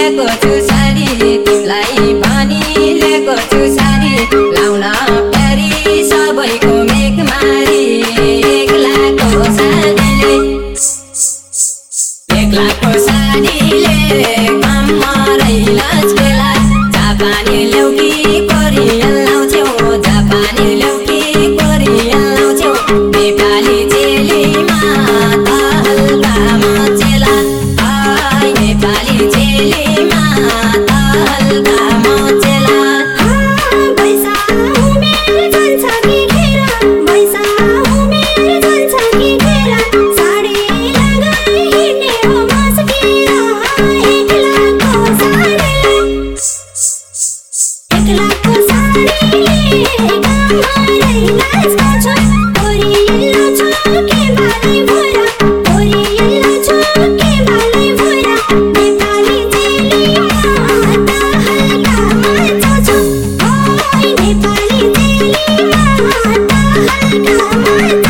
ल्याएको छु सारी तिमीलाई पानी ल्याएको छु सारी लाउन प्यारी सबैको मेघमारी एक लाखको सारीले एक लाखको सारीले I, I, I,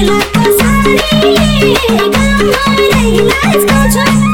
एक्लाको सारीले गाउँमा भइरहेको छ